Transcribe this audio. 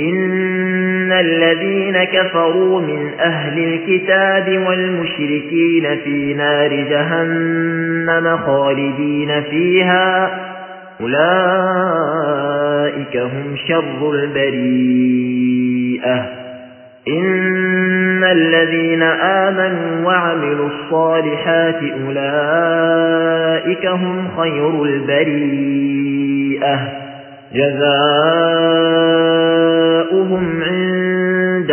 إن الذين كفروا من أهل الكتاب والمشركين في نار جهنم خالدين فيها أولئك هم شر البريئة إن الذين آمنوا وعملوا الصالحات أولئك هم خير البريئة جزاؤهم